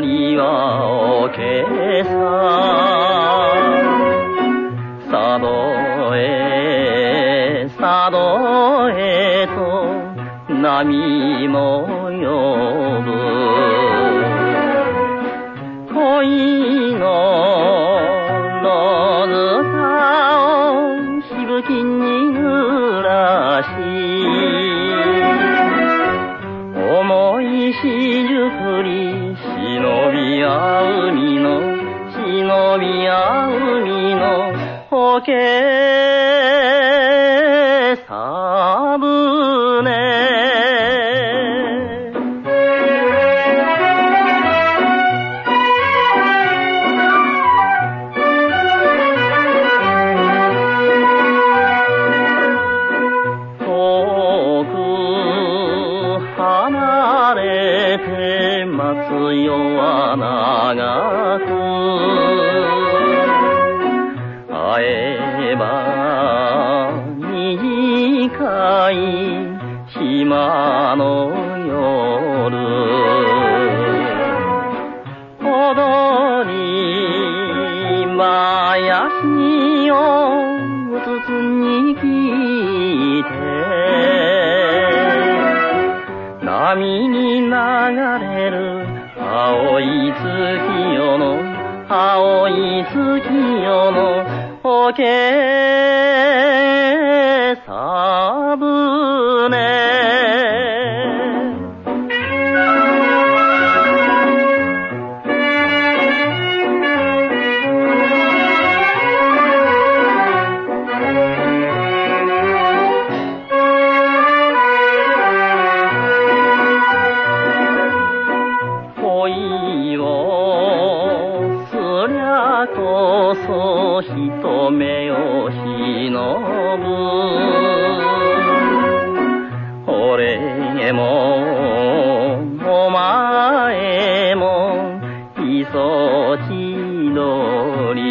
りはおけさ佐どえさどえと波も呼ぶ。恋の野たをしぶきに濡らし。思いしじゅくり海のホケサブネ遠く離れて待つよは長く。えば短い島の夜。踊り林をうつつに聞いて波に流れる青い月夜の青い月夜のけさこそ人目を忍ぶ。俺もお前もいそちどり。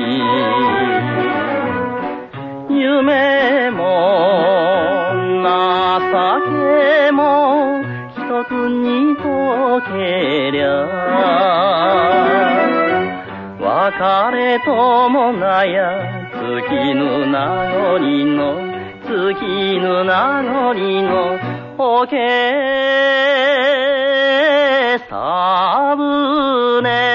夢も情けも一つに溶けりゃ。別れともなや月ぬなのにの月ぬなのにのおけさぶね